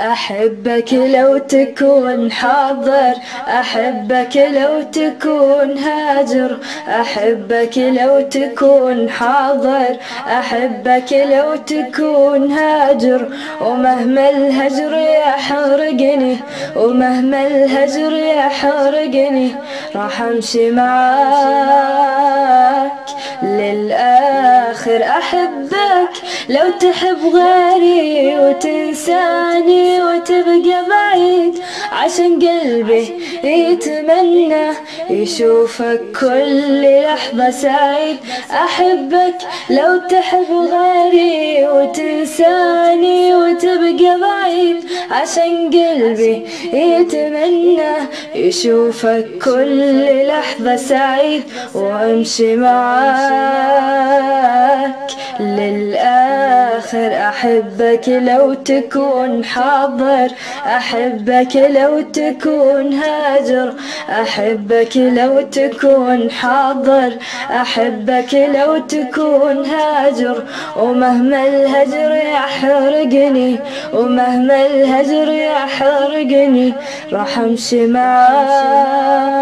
أحبك لو تكون حاضر أحبك لو تكون هاجر أحبك لو تكون حاضر أحبك لو تكون هاجر. ومهما الهجر يحرقني ومهما الهجر يحرقني راح أمشي معاك. للآخر أحبك. لو تحب غيري وتنساني وتبقى بعيد عشان قلبي يتمنى يشوفك كل لحظة سعيد. أحبك لو تحب غيري وتنساني وتبقى بعيد عشان قلبي يتمنى يشوفك كل لحظة سعيد. وأمشي معاك. للآخر أحبك لو تكون حاضر أحبك لو تكون هاجر أحبك لو تكون حاضر أحبك لو تكون هاجر. ومهما الهجر يحرقني ومهما الهجر يحرقني راح أمشي معاك.